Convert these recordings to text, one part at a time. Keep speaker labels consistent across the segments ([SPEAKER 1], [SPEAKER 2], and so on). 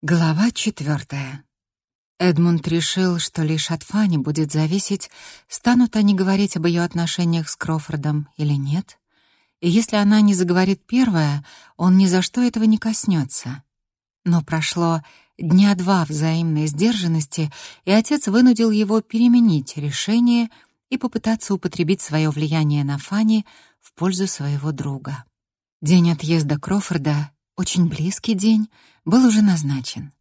[SPEAKER 1] Глава четвертая. Эдмунд решил, что лишь от Фани будет зависеть, станут они говорить об ее отношениях с Крофордом или нет. И если она не заговорит первая, он ни за что этого не коснется. Но прошло дня два взаимной сдержанности, и отец вынудил его переменить решение и попытаться употребить свое влияние на Фани в пользу своего друга. День отъезда Крофорда очень близкий день был уже назначен.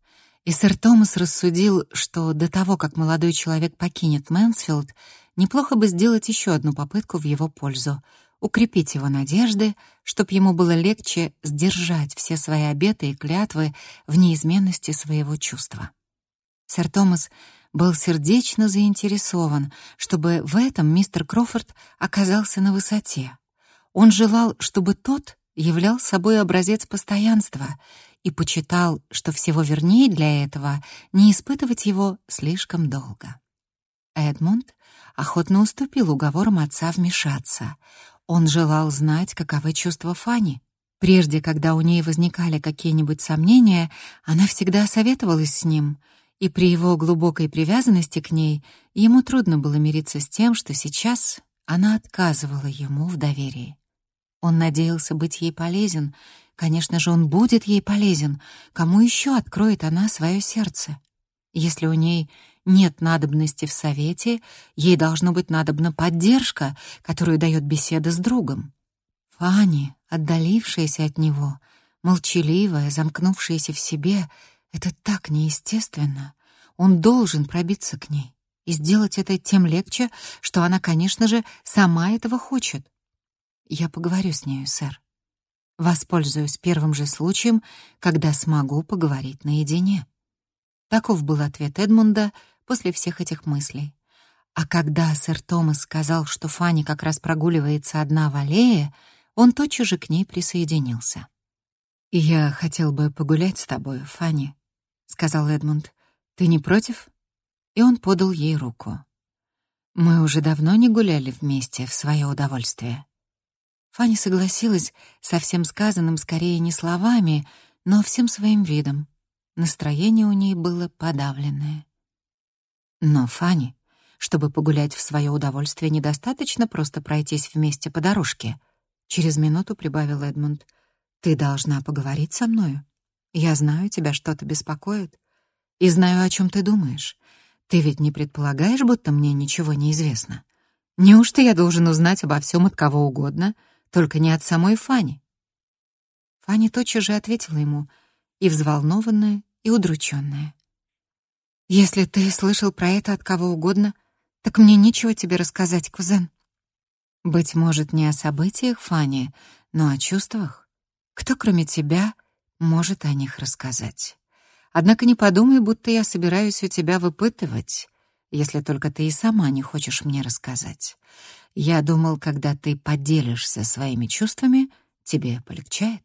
[SPEAKER 1] И сэр Томас рассудил, что до того, как молодой человек покинет Мэнсфилд, неплохо бы сделать еще одну попытку в его пользу, укрепить его надежды, чтобы ему было легче сдержать все свои обеты и клятвы в неизменности своего чувства. Сэр Томас был сердечно заинтересован, чтобы в этом мистер Крофорд оказался на высоте. Он желал, чтобы тот являл собой образец постоянства и почитал, что всего вернее для этого не испытывать его слишком долго. Эдмунд охотно уступил уговорам отца вмешаться. Он желал знать, каковы чувства Фани. Прежде, когда у ней возникали какие-нибудь сомнения, она всегда советовалась с ним, и при его глубокой привязанности к ней ему трудно было мириться с тем, что сейчас она отказывала ему в доверии. Он надеялся быть ей полезен. Конечно же, он будет ей полезен. Кому еще откроет она свое сердце? Если у ней нет надобности в совете, ей должно быть надобна поддержка, которую дает беседа с другом. Фанни, отдалившаяся от него, молчаливая, замкнувшаяся в себе, это так неестественно. Он должен пробиться к ней. И сделать это тем легче, что она, конечно же, сама этого хочет. Я поговорю с нею, сэр. Воспользуюсь первым же случаем, когда смогу поговорить наедине. Таков был ответ Эдмунда после всех этих мыслей. А когда сэр Томас сказал, что Фанни как раз прогуливается одна в аллее, он тотчас же к ней присоединился. «Я хотел бы погулять с тобой, Фанни», — сказал Эдмунд. «Ты не против?» И он подал ей руку. «Мы уже давно не гуляли вместе в свое удовольствие». Фанни согласилась со всем сказанным скорее не словами, но всем своим видом. Настроение у ней было подавленное. Но Фанни, чтобы погулять в свое удовольствие, недостаточно просто пройтись вместе по дорожке. Через минуту прибавил Эдмунд. Ты должна поговорить со мною. Я знаю, тебя что-то беспокоит. И знаю, о чем ты думаешь. Ты ведь не предполагаешь, будто мне ничего не известно? Неужто я должен узнать обо всем от кого угодно — только не от самой Фани. Фани тотчас же ответила ему, и взволнованная, и удрученная. «Если ты слышал про это от кого угодно, так мне нечего тебе рассказать, кузен». «Быть может, не о событиях, Фани, но о чувствах. Кто, кроме тебя, может о них рассказать? Однако не подумай, будто я собираюсь у тебя выпытывать, если только ты и сама не хочешь мне рассказать. Я думал, когда ты поделишься своими чувствами, тебе полегчает.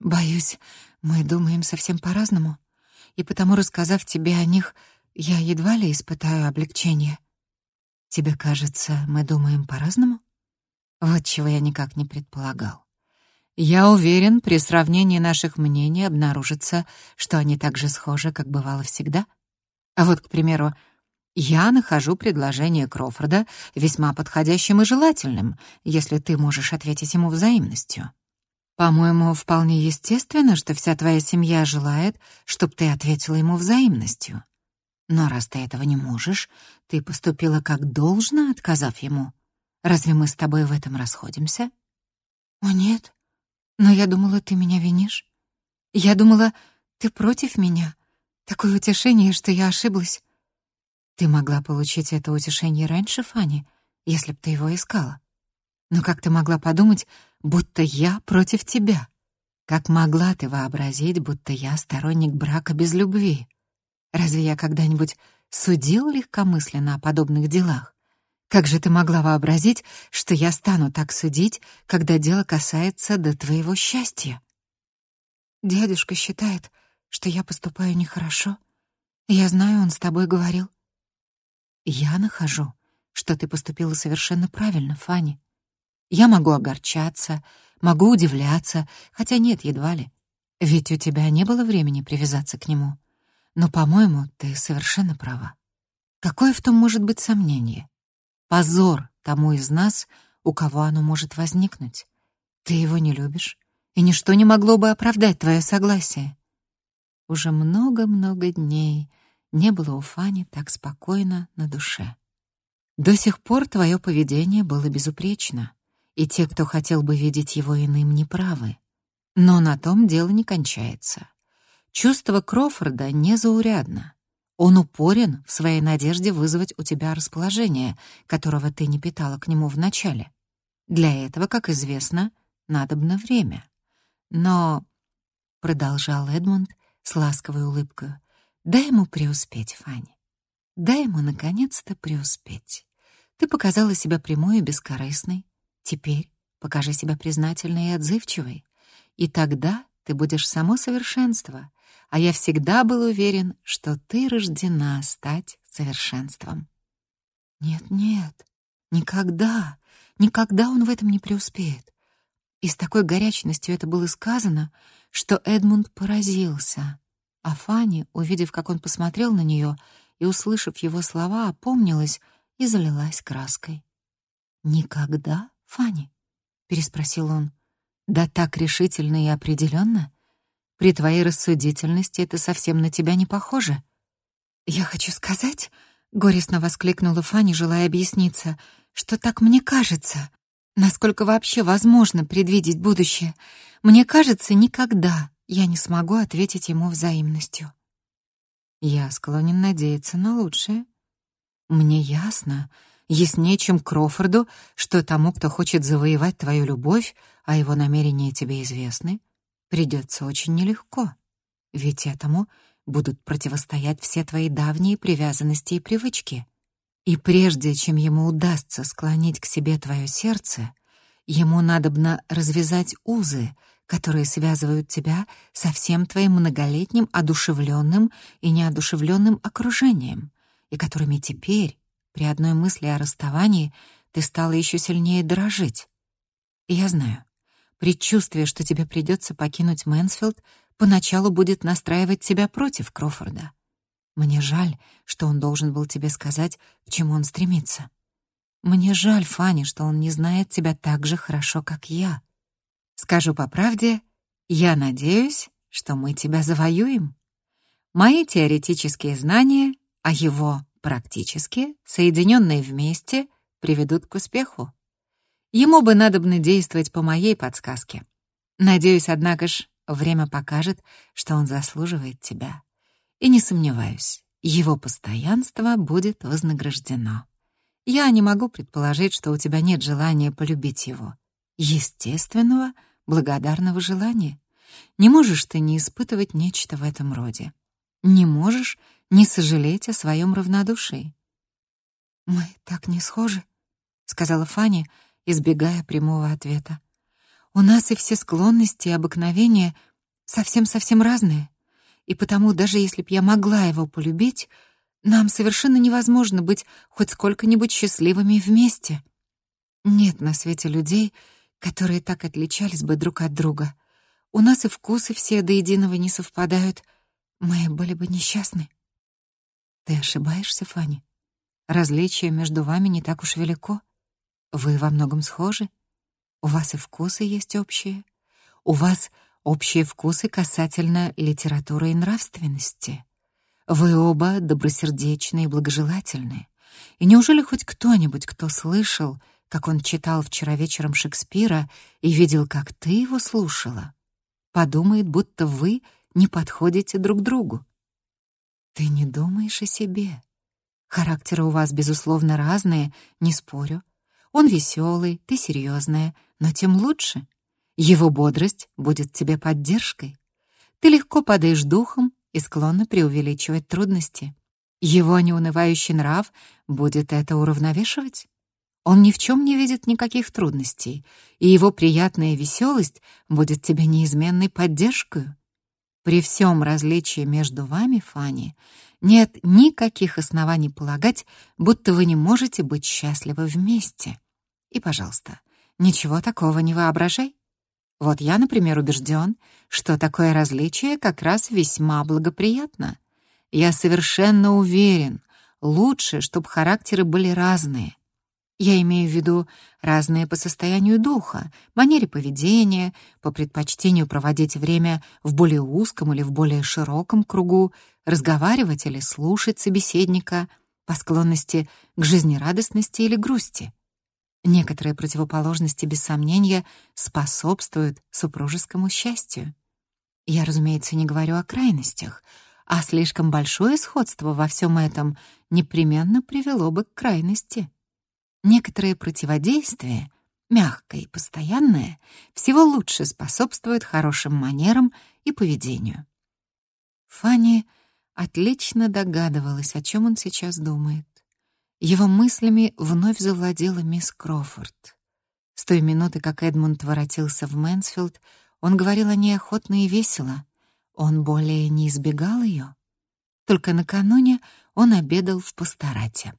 [SPEAKER 1] Боюсь, мы думаем совсем по-разному, и потому, рассказав тебе о них, я едва ли испытаю облегчение. Тебе кажется, мы думаем по-разному? Вот чего я никак не предполагал. Я уверен, при сравнении наших мнений обнаружится, что они так же схожи, как бывало всегда. А вот, к примеру, я нахожу предложение Крофорда весьма подходящим и желательным, если ты можешь ответить ему взаимностью. По-моему, вполне естественно, что вся твоя семья желает, чтобы ты ответила ему взаимностью. Но раз ты этого не можешь, ты поступила как должно, отказав ему. Разве мы с тобой в этом расходимся? О, нет. Но я думала, ты меня винишь. Я думала, ты против меня. Такое утешение, что я ошиблась. Ты могла получить это утешение раньше, Фанни, если б ты его искала. Но как ты могла подумать, будто я против тебя? Как могла ты вообразить, будто я сторонник брака без любви? Разве я когда-нибудь судил легкомысленно о подобных делах? Как же ты могла вообразить, что я стану так судить, когда дело касается до твоего счастья? Дядюшка считает, что я поступаю нехорошо. Я знаю, он с тобой говорил. Я нахожу, что ты поступила совершенно правильно, Фанни. Я могу огорчаться, могу удивляться, хотя нет, едва ли. Ведь у тебя не было времени привязаться к нему. Но, по-моему, ты совершенно права. Какое в том может быть сомнение? Позор тому из нас, у кого оно может возникнуть. Ты его не любишь, и ничто не могло бы оправдать твое согласие. Уже много-много дней не было у Фани так спокойно на душе. До сих пор твое поведение было безупречно, и те, кто хотел бы видеть его иным, неправы. Но на том дело не кончается. Чувство Крофорда незаурядно. Он упорен в своей надежде вызвать у тебя расположение, которого ты не питала к нему вначале. Для этого, как известно, надобно время. Но, — продолжал Эдмунд с ласковой улыбкой, — дай ему преуспеть, Фанни. Дай ему, наконец-то, преуспеть. Ты показала себя прямой и бескорыстной. Теперь покажи себя признательной и отзывчивой. И тогда ты будешь само совершенство, а я всегда был уверен, что ты рождена стать совершенством. Нет-нет, никогда, никогда он в этом не преуспеет. И с такой горячностью это было сказано, что Эдмунд поразился. А Фанни, увидев, как он посмотрел на нее и услышав его слова, опомнилась и залилась краской. «Никогда, Фанни?» — переспросил он. «Да так решительно и определенно? При твоей рассудительности это совсем на тебя не похоже». «Я хочу сказать...» — горестно воскликнула Фанни, желая объясниться, «что так мне кажется. Насколько вообще возможно предвидеть будущее? Мне кажется, никогда я не смогу ответить ему взаимностью». «Я склонен надеяться на лучшее. Мне ясно, яснее, чем Крофорду, что тому, кто хочет завоевать твою любовь, а его намерения тебе известны, придется очень нелегко. Ведь этому будут противостоять все твои давние привязанности и привычки. И прежде чем ему удастся склонить к себе твое сердце, ему надобно развязать узы, которые связывают тебя со всем твоим многолетним одушевленным и неодушевленным окружением, и которыми теперь при одной мысли о расставании ты стала еще сильнее дорожить. И я знаю, предчувствие, что тебе придется покинуть Мэнсфилд, поначалу будет настраивать тебя против Крофорда. Мне жаль, что он должен был тебе сказать, к чему он стремится. Мне жаль, Фанни, что он не знает тебя так же хорошо, как я. Скажу по правде, я надеюсь, что мы тебя завоюем. Мои теоретические знания, а его практически, соединенные вместе, приведут к успеху. Ему бы надобно действовать по моей подсказке. Надеюсь, однако ж, время покажет, что он заслуживает тебя. И не сомневаюсь, его постоянство будет вознаграждено. Я не могу предположить, что у тебя нет желания полюбить его. Естественного, благодарного желания. Не можешь ты не испытывать нечто в этом роде. Не можешь не сожалеть о своем равнодушии. «Мы так не схожи», — сказала Фанни, избегая прямого ответа. «У нас и все склонности и обыкновения совсем-совсем разные, и потому даже если б я могла его полюбить, нам совершенно невозможно быть хоть сколько-нибудь счастливыми вместе. Нет на свете людей, которые так отличались бы друг от друга. У нас и вкусы все до единого не совпадают. Мы были бы несчастны. Ты ошибаешься, Фанни. Различие между вами не так уж велико. Вы во многом схожи. У вас и вкусы есть общие. У вас общие вкусы касательно литературы и нравственности. Вы оба добросердечны и благожелательны. И неужели хоть кто-нибудь, кто слышал, как он читал вчера вечером Шекспира и видел, как ты его слушала, подумает, будто вы не подходите друг другу? Ты не думаешь о себе. Характеры у вас, безусловно, разные, не спорю. Он веселый, ты серьезная, но тем лучше. Его бодрость будет тебе поддержкой. Ты легко падаешь духом и склонна преувеличивать трудности. Его неунывающий нрав будет это уравновешивать. Он ни в чем не видит никаких трудностей, и его приятная веселость будет тебе неизменной поддержкой. При всем различии между вами, Фанни, нет никаких оснований полагать, будто вы не можете быть счастливы вместе. И, пожалуйста, ничего такого не воображай. Вот я, например, убежден, что такое различие как раз весьма благоприятно. Я совершенно уверен, лучше, чтобы характеры были разные. Я имею в виду разные по состоянию духа, манере поведения, по предпочтению проводить время в более узком или в более широком кругу, разговаривать или слушать собеседника, по склонности к жизнерадостности или грусти. Некоторые противоположности, без сомнения, способствуют супружескому счастью. Я, разумеется, не говорю о крайностях, а слишком большое сходство во всем этом непременно привело бы к крайности. Некоторые противодействия, мягкое и постоянное, всего лучше способствуют хорошим манерам и поведению. Фанни отлично догадывалась, о чем он сейчас думает. Его мыслями вновь завладела мисс Крофорд. С той минуты, как Эдмунд воротился в Мэнсфилд, он говорил о ней охотно и весело. Он более не избегал ее. Только накануне он обедал в пасторате.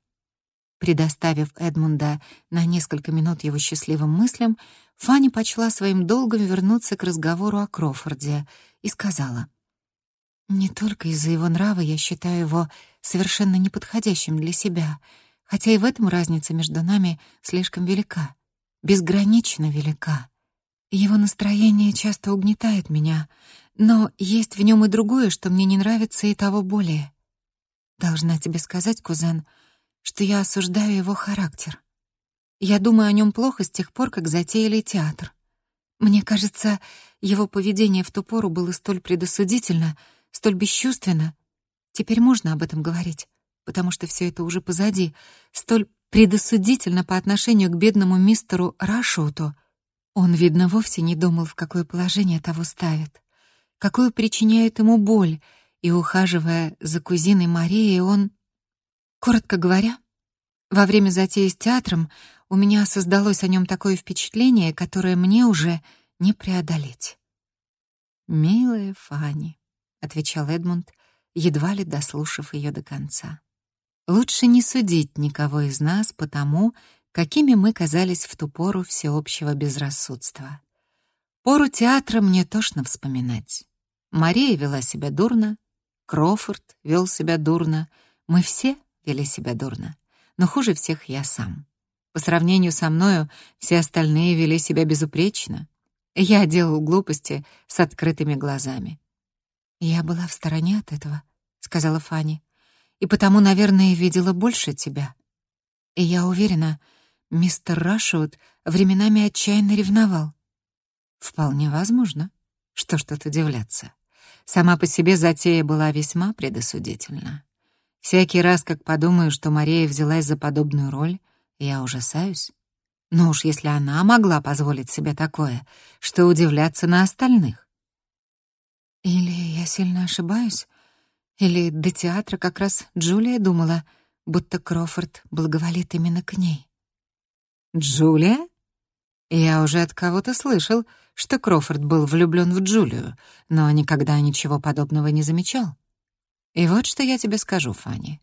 [SPEAKER 1] Предоставив Эдмунда на несколько минут его счастливым мыслям, Фанни почла своим долгом вернуться к разговору о Крофорде и сказала — не только из-за его нрава я считаю его совершенно неподходящим для себя, хотя и в этом разница между нами слишком велика, безгранично велика. Его настроение часто угнетает меня, но есть в нем и другое, что мне не нравится и того более. Должна тебе сказать, кузен, что я осуждаю его характер. Я думаю о нем плохо с тех пор, как затеяли театр. Мне кажется, его поведение в ту пору было столь предосудительно — столь бесчувственно. Теперь можно об этом говорить, потому что все это уже позади. Столь предосудительно по отношению к бедному мистеру Рашоуту. Он, видно, вовсе не думал, в какое положение того ставит, какую причиняет ему боль, и, ухаживая за кузиной Марией, он... Коротко говоря, во время затеи с театром у меня создалось о нем такое впечатление, которое мне уже не преодолеть. Милая Фанни, — отвечал Эдмунд, едва ли дослушав ее до конца. «Лучше не судить никого из нас по тому, какими мы казались в ту пору всеобщего безрассудства. Пору театра мне тошно вспоминать. Мария вела себя дурно, Крофорд вел себя дурно, мы все вели себя дурно, но хуже всех я сам. По сравнению со мною все остальные вели себя безупречно. Я делал глупости с открытыми глазами. «Я была в стороне от этого», — сказала Фанни, «и потому, наверное, видела больше тебя. И я уверена, мистер Рашут временами отчаянно ревновал». «Вполне возможно. Что ж тут удивляться. Сама по себе затея была весьма предосудительна. Всякий раз, как подумаю, что Мария взялась за подобную роль, я ужасаюсь. Но уж если она могла позволить себе такое, что удивляться на остальных. Или я сильно ошибаюсь? Или до театра как раз Джулия думала, будто Крофорд благоволит именно к ней? Джулия? Я уже от кого-то слышал, что Крофорд был влюблён в Джулию, но никогда ничего подобного не замечал. И вот что я тебе скажу, Фанни.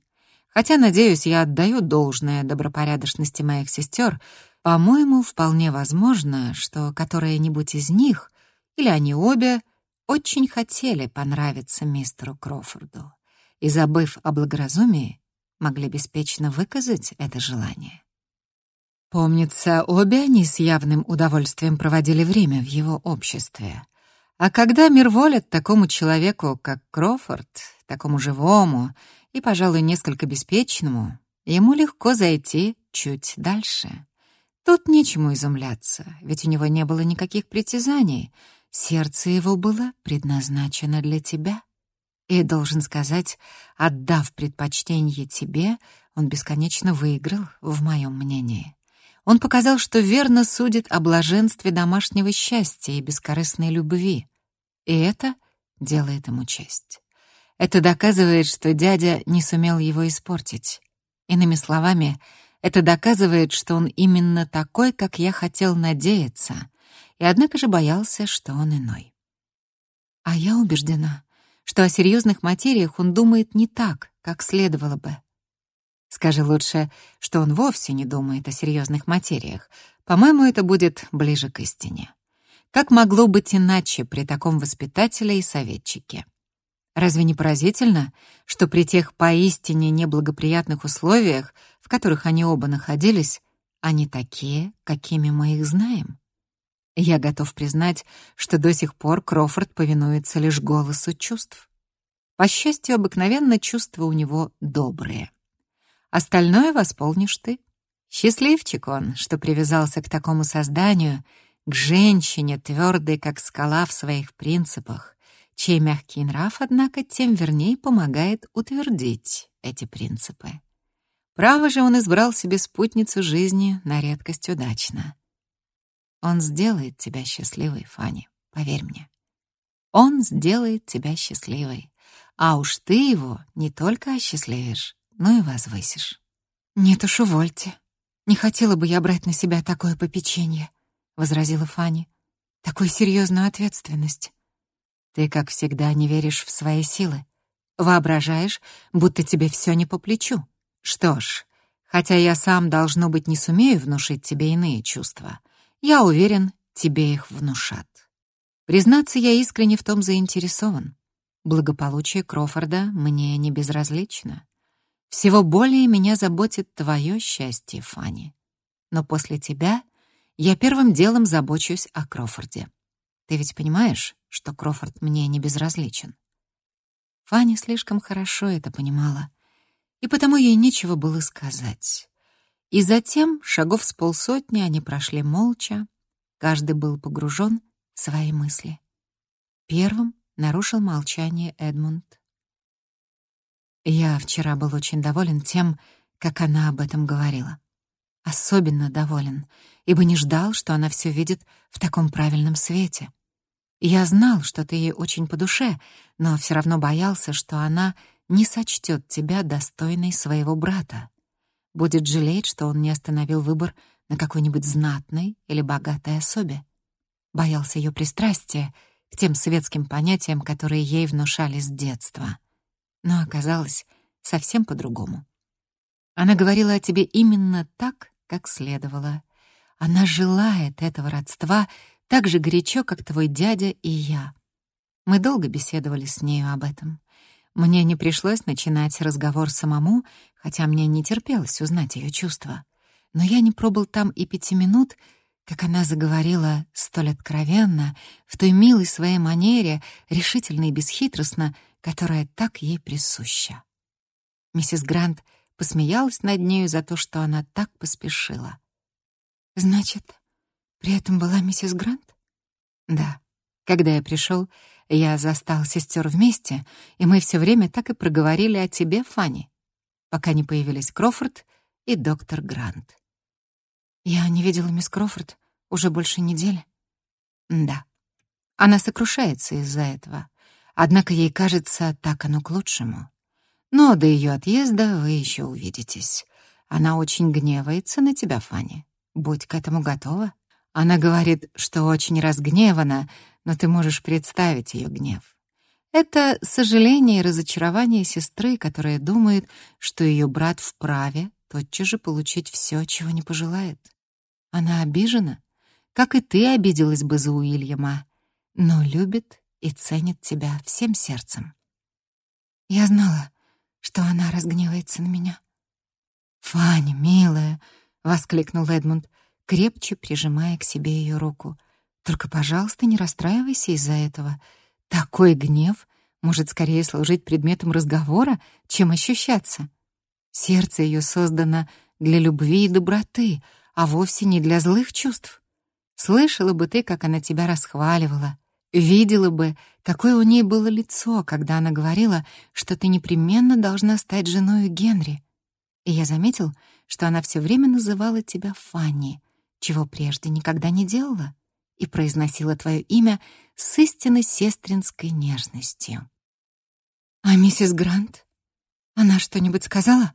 [SPEAKER 1] Хотя, надеюсь, я отдаю должное добропорядочности моих сестер, по-моему, вполне возможно, что которая-нибудь из них, или они обе, очень хотели понравиться мистеру Крофорду и, забыв о благоразумии, могли беспечно выказать это желание. Помнится, обе они с явным удовольствием проводили время в его обществе. А когда мир волит такому человеку, как Крофорд, такому живому и, пожалуй, несколько беспечному, ему легко зайти чуть дальше. Тут нечему изумляться, ведь у него не было никаких притязаний — Сердце его было предназначено для тебя. И, должен сказать, отдав предпочтение тебе, он бесконечно выиграл в моем мнении. Он показал, что верно судит о блаженстве домашнего счастья и бескорыстной любви. И это делает ему честь. Это доказывает, что дядя не сумел его испортить. Иными словами, это доказывает, что он именно такой, как я хотел надеяться, и однако же боялся, что он иной. А я убеждена, что о серьезных материях он думает не так, как следовало бы. Скажи лучше, что он вовсе не думает о серьезных материях. По-моему, это будет ближе к истине. Как могло быть иначе при таком воспитателе и советчике? Разве не поразительно, что при тех поистине неблагоприятных условиях, в которых они оба находились, они такие, какими мы их знаем? Я готов признать, что до сих пор Крофорд повинуется лишь голосу чувств. По счастью, обыкновенно чувства у него добрые. Остальное восполнишь ты. Счастливчик он, что привязался к такому созданию, к женщине, твердой, как скала в своих принципах, чей мягкий нрав, однако, тем вернее помогает утвердить эти принципы. Право же он избрал себе спутницу жизни на редкость удачно. Он сделает тебя счастливой, Фанни, поверь мне. Он сделает тебя счастливой. А уж ты его не только осчастливишь, но и возвысишь.
[SPEAKER 2] Нет уж, увольте. Не хотела бы я брать на себя такое попечение, возразила Фанни. Такую серьезную ответственность.
[SPEAKER 1] Ты, как всегда, не веришь в свои силы. Воображаешь, будто тебе все не по плечу. Что ж, хотя я сам, должно быть, не сумею внушить тебе иные чувства — я уверен, тебе их внушат. Признаться, я искренне в том заинтересован. Благополучие Крофорда мне не безразлично. Всего более меня заботит твое счастье, Фанни. Но после тебя я первым делом забочусь о Крофорде. Ты ведь понимаешь, что Крофорд мне не безразличен? Фанни слишком хорошо это понимала, и потому ей нечего было сказать. И затем, шагов с полсотни, они прошли молча. Каждый был погружен в свои мысли. Первым нарушил молчание Эдмунд. Я вчера был очень доволен тем, как она об этом говорила. Особенно доволен, ибо не ждал, что она все видит в таком правильном свете. Я знал, что ты ей очень по душе, но все равно боялся, что она не сочтет тебя достойной своего брата будет жалеть, что он не остановил выбор на какой-нибудь знатной или богатой особе. Боялся ее пристрастия к тем светским понятиям, которые ей внушали с детства. Но оказалось совсем по-другому. Она говорила о тебе именно так, как следовало. Она желает этого родства так же горячо, как твой дядя и я. Мы долго беседовали с нею об этом. Мне не пришлось начинать разговор самому, хотя мне не терпелось узнать ее чувства. Но я не пробыл там и пяти минут, как она заговорила столь откровенно, в той милой своей манере, решительно и бесхитростно, которая так ей присуща. Миссис Грант посмеялась над нею за то, что она так поспешила.
[SPEAKER 2] «Значит, при этом была миссис Грант?»
[SPEAKER 1] «Да. Когда я пришел, я застал сестер вместе, и мы все время так и проговорили о тебе, Фанни, пока не появились Крофорд и доктор Грант.
[SPEAKER 2] Я не видела мисс Крофорд уже больше недели.
[SPEAKER 1] Да. Она сокрушается из-за этого. Однако ей кажется, так оно к лучшему. Но до ее отъезда вы еще увидитесь. Она очень гневается на тебя, Фанни. Будь к этому готова. Она говорит, что очень разгневана, но ты можешь представить ее гнев. Это сожаление и разочарование сестры, которая думает, что ее брат вправе тотчас же получить все, чего не пожелает. Она обижена, как и ты обиделась бы за Уильяма, но любит и ценит тебя всем сердцем.
[SPEAKER 2] Я знала, что она разгневается на меня.
[SPEAKER 1] «Фаня, милая!» — воскликнул Эдмунд крепче прижимая к себе ее руку. «Только, пожалуйста, не расстраивайся из-за этого. Такой гнев может скорее служить предметом разговора, чем ощущаться. Сердце ее создано для любви и доброты, а вовсе не для злых чувств. Слышала бы ты, как она тебя расхваливала, видела бы, какое у ней было лицо, когда она говорила, что ты непременно должна стать женой Генри. И я заметил, что она все время называла тебя Фанни, чего прежде никогда не делала, и произносила твое имя с истинно сестринской нежностью.
[SPEAKER 2] А миссис Грант? Она что-нибудь сказала?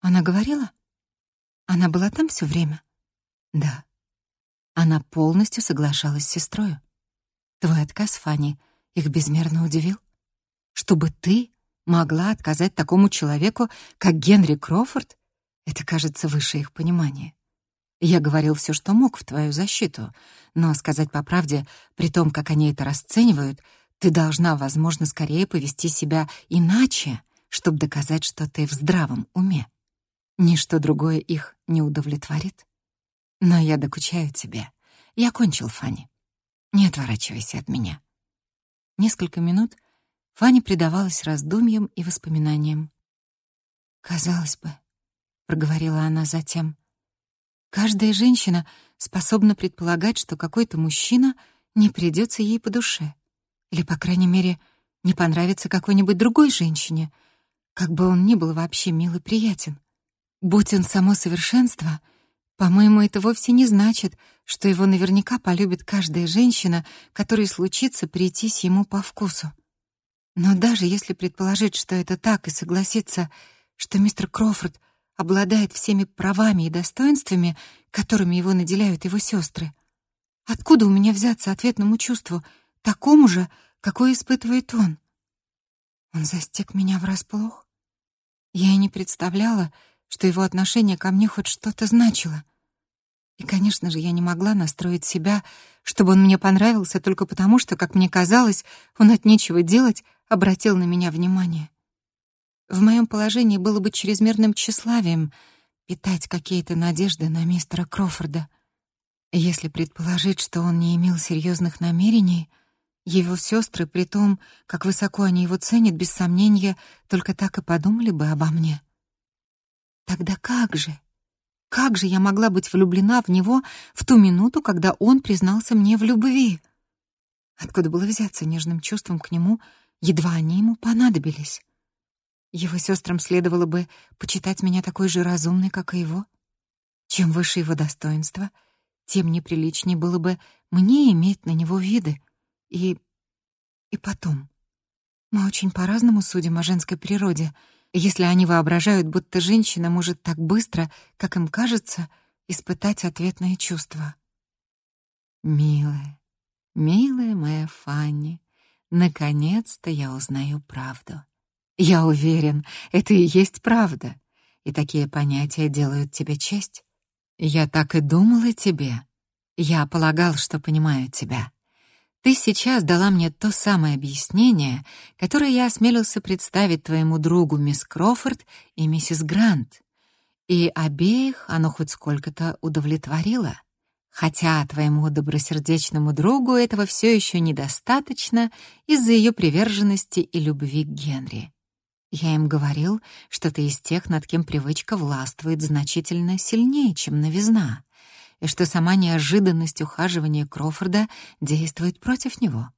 [SPEAKER 2] Она говорила? Она была там все время?
[SPEAKER 1] Да. Она полностью соглашалась с сестрой. Твой отказ, Фанни, их безмерно удивил. Чтобы ты могла отказать такому человеку, как Генри Крофорд, это кажется выше их понимания. Я говорил все, что мог в твою защиту, но сказать по правде, при том, как они это расценивают, ты должна, возможно, скорее повести себя иначе, чтобы доказать, что ты в здравом уме. Ничто другое их не удовлетворит. Но я докучаю тебе. Я кончил, Фанни. Не отворачивайся от меня. Несколько минут Фанни предавалась раздумьям и воспоминаниям. «Казалось бы», — проговорила она затем, «каждая женщина способна предполагать, что какой-то мужчина не придется ей по душе, или, по крайней мере, не понравится какой-нибудь другой женщине, как бы он ни был вообще мил и приятен. Будь он само совершенство, по-моему, это вовсе не значит, что его наверняка полюбит каждая женщина, которой случится прийтись ему по вкусу. Но даже если предположить, что это так, и согласиться, что мистер Крофорд обладает всеми правами и достоинствами, которыми его наделяют его сестры, откуда у меня взяться ответному чувству, такому же, какое испытывает он? Он застиг меня врасплох. Я и не представляла, что его отношение ко мне хоть что-то значило. И, конечно же, я не могла настроить себя, чтобы он мне понравился только потому, что, как мне казалось, он от нечего делать обратил на меня внимание. В моем положении было бы чрезмерным тщеславием питать какие-то надежды на мистера Крофорда. Если предположить, что он не имел серьезных намерений, его сестры, при том, как высоко они его ценят, без сомнения, только так и подумали бы обо мне. Тогда как же? Как же я могла быть влюблена в него в ту минуту, когда он признался мне в любви? Откуда было взяться нежным чувством к нему, едва они ему понадобились? Его сестрам следовало бы почитать меня такой же разумной, как и его. Чем выше его достоинство, тем неприличнее было бы мне иметь на него виды. И... и потом. Мы очень по-разному судим о женской природе — если они воображают, будто женщина может так быстро, как им кажется, испытать ответные чувства. Милая, милая моя Фанни, наконец-то я узнаю правду. Я уверен, это и есть правда, и такие понятия делают тебе честь. Я так и думала тебе. Я полагал, что понимаю тебя. Ты сейчас дала мне то самое объяснение, которое я осмелился представить твоему другу мисс Крофорд и миссис Грант. И обеих оно хоть сколько-то удовлетворило. Хотя твоему добросердечному другу этого все еще недостаточно из-за ее приверженности и любви к Генри. Я им говорил, что ты из тех, над кем привычка властвует значительно сильнее, чем новизна и что сама неожиданность ухаживания Крофорда действует против него.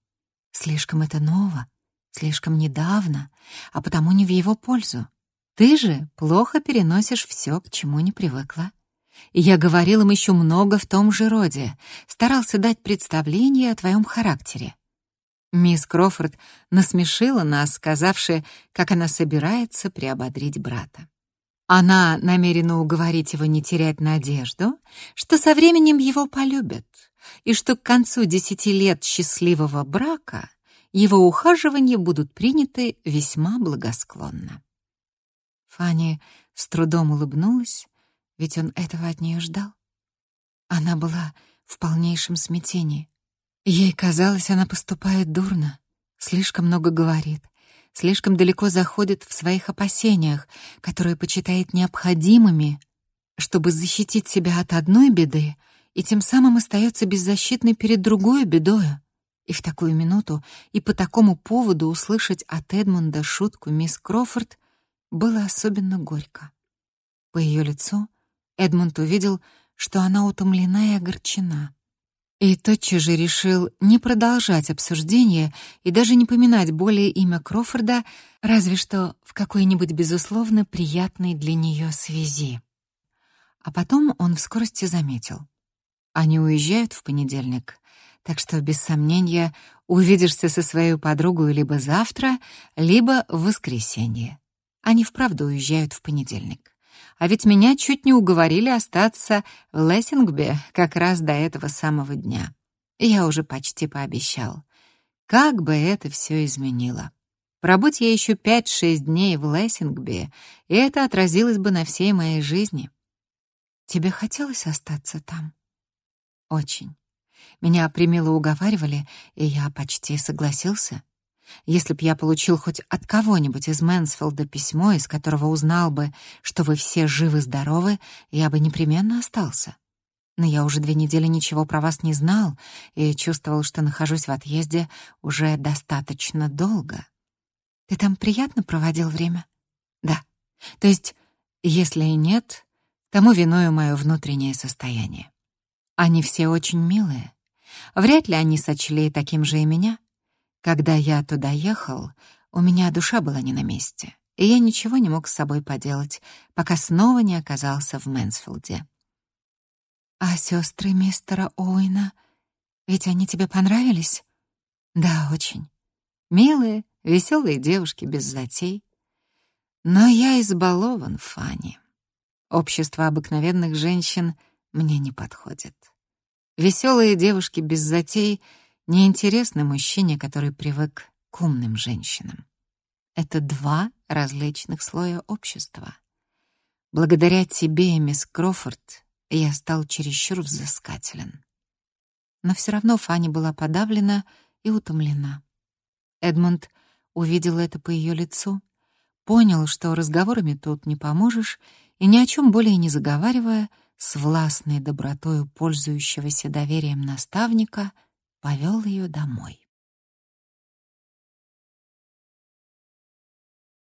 [SPEAKER 1] Слишком это ново, слишком недавно, а потому не в его пользу. Ты же плохо переносишь все, к чему не привыкла. И я говорил им еще много в том же роде, старался дать представление о твоем характере. Мисс Крофорд насмешила нас, сказавши, как она собирается приободрить брата. Она намерена уговорить его не терять надежду, что со временем его полюбят, и что к концу десяти лет счастливого брака его ухаживания будут приняты весьма благосклонно. Фанни с трудом улыбнулась, ведь он этого от нее ждал. Она была в полнейшем смятении. Ей казалось, она поступает дурно, слишком много говорит, слишком далеко заходит в своих опасениях, которые почитает необходимыми, чтобы защитить себя от одной беды и тем самым остается беззащитной перед другой бедою. И в такую минуту и по такому поводу услышать от Эдмунда шутку мисс Крофорд было особенно горько. По ее лицу Эдмунд увидел, что она утомлена и огорчена. И тотчас же решил не продолжать обсуждение и даже не поминать более имя Крофорда, разве что в какой-нибудь безусловно приятной для нее связи. А потом он в скорости заметил. Они уезжают в понедельник, так что, без сомнения, увидишься со своей подругой либо завтра, либо в воскресенье. Они вправду уезжают в понедельник. А ведь меня чуть не уговорили остаться в Лессингбе как раз до этого самого дня. Я уже почти пообещал. Как бы это все изменило. Пробудь я еще пять-шесть дней в Лессингбе, и это отразилось бы на всей моей жизни. Тебе хотелось остаться там? Очень. Меня примило уговаривали, и я почти согласился. Если б я получил хоть от кого-нибудь из Мэнсфилда письмо, из которого узнал бы, что вы все живы-здоровы, я бы непременно остался. Но я уже две недели ничего про вас не знал и чувствовал, что нахожусь в отъезде уже достаточно долго. Ты там приятно проводил время? Да. То есть, если и нет, тому виною мое внутреннее состояние. Они все очень милые. Вряд ли они сочли таким же и меня. Когда я туда ехал, у меня душа была не на месте, и я ничего не мог с собой поделать, пока снова не оказался в Мэнсфилде. «А сестры мистера Оуэна, ведь они тебе понравились?» «Да, очень. Милые, веселые девушки без затей. Но я избалован, Фанни. Общество обыкновенных женщин мне не подходит. Веселые девушки без затей неинтересны мужчине, который привык к умным женщинам. Это два различных слоя общества. Благодаря тебе, мисс Крофорд, я стал чересчур взыскателен. Но все равно Фанни была подавлена и утомлена. Эдмунд увидел это по ее лицу, понял, что разговорами тут не поможешь, и ни о чем более не заговаривая, с властной добротою пользующегося доверием наставника, повел ее домой.